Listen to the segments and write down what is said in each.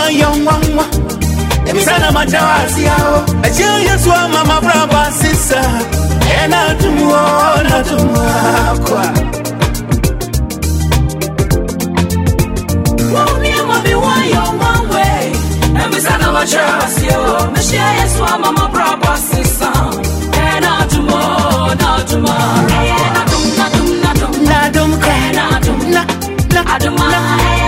wa young one wa. Ebisana machawasi yao. Achia Yesu wa mama braba sisa. Ena tumuo na mami wayo mangwe Emisana machasio Meshia Yesu wa mama braba sisa Ena tumo na tuma Ena tum na tum na tum Na dumka. Ena tum Na na Aduma na Ena tum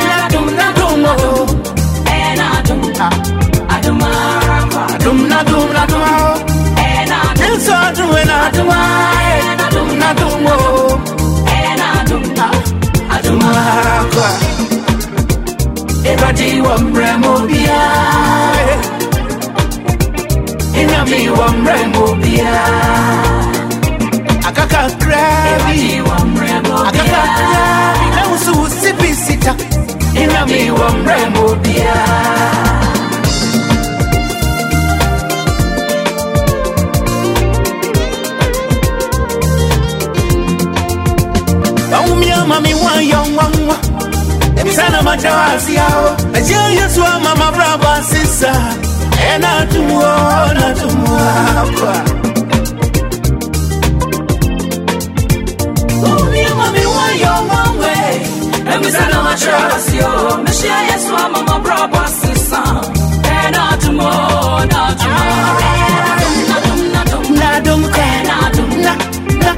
wa mrembo bia akaka krabi akaka krabi na usu usipisi ta inami wa mrembo Yao. Achia Yesu mama braba sisa. Ena tumuo na tumuakwa. Umi mami wa yo mangwe Emisana machasio Meshia Yesu mama braba sisa Ena tumo ah. na tumo Ena tum na tum na tum Na dumka. Ena tum Na na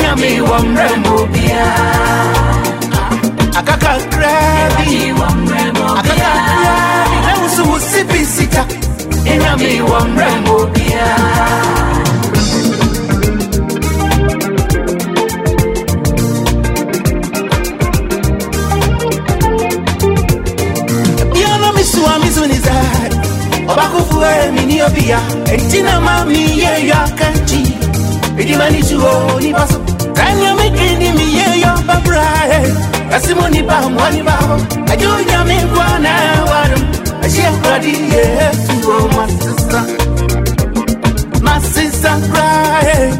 nyame wɔ mmerɛ mu bia akakakra bi akakakra bi na wo so wo si bi sika nyame wɔ mmerɛ mu bia Obakufue mini obia, etina mami ye yakanchi idimani chuo ni baso kanya mikindi miyeyo babrae eh. asimu ni ba mwani babo ajunya mi bwana waru ashia bradi yesu oh my sister my sister cry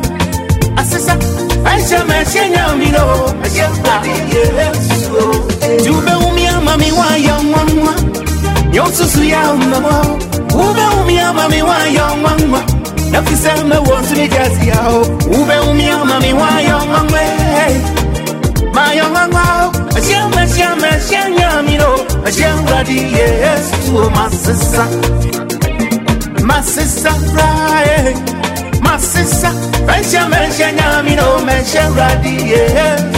asisa aisha mashenya mino. Ashia bradi yesu oh jube umia mami wa ya mwa mwa. Nyosusu ya mwa mwa. Mami wa ya mwa Nafisa me wonsu ni kasi yao Ube umia mami wa ya mwa Ma ya mwa Ashama shama shanya mino Ashama di yesu masisa. Masisa cry Masisa. Ashama shanya mino Ashama di yesu masisa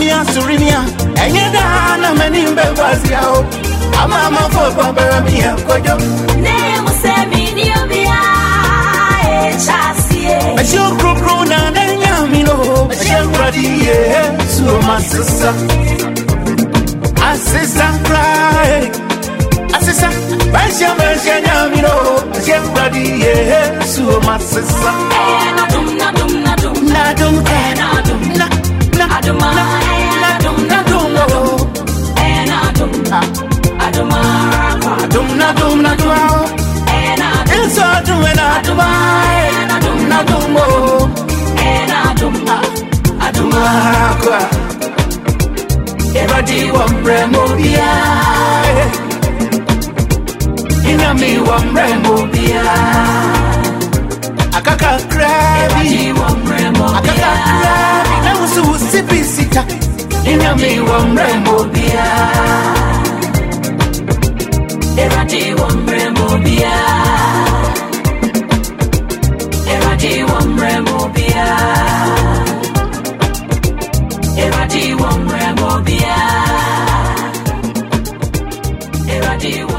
Anafanya mia surimia Enyenda na menimbe wazi yao. Ama mafo bambara mia kojo. Ne musemi ni obia E chasie Ashio krukru na nenya mino Ashio radiye Suo masisa Asisa cry Asisa. Basha basha nyamino Ashio radiye Suo masisa Ena tum na tum na tum Na eh. Eradi wa mrembo pia. Inami wa mrembo pia. Akaka krabi Akaka krabi Na usu usipi sita. Inami wa mrembo pia. Eradi wa mrembo pia. Eradi wa mrembo pia. Eradi wa mrembo bia Eradi wa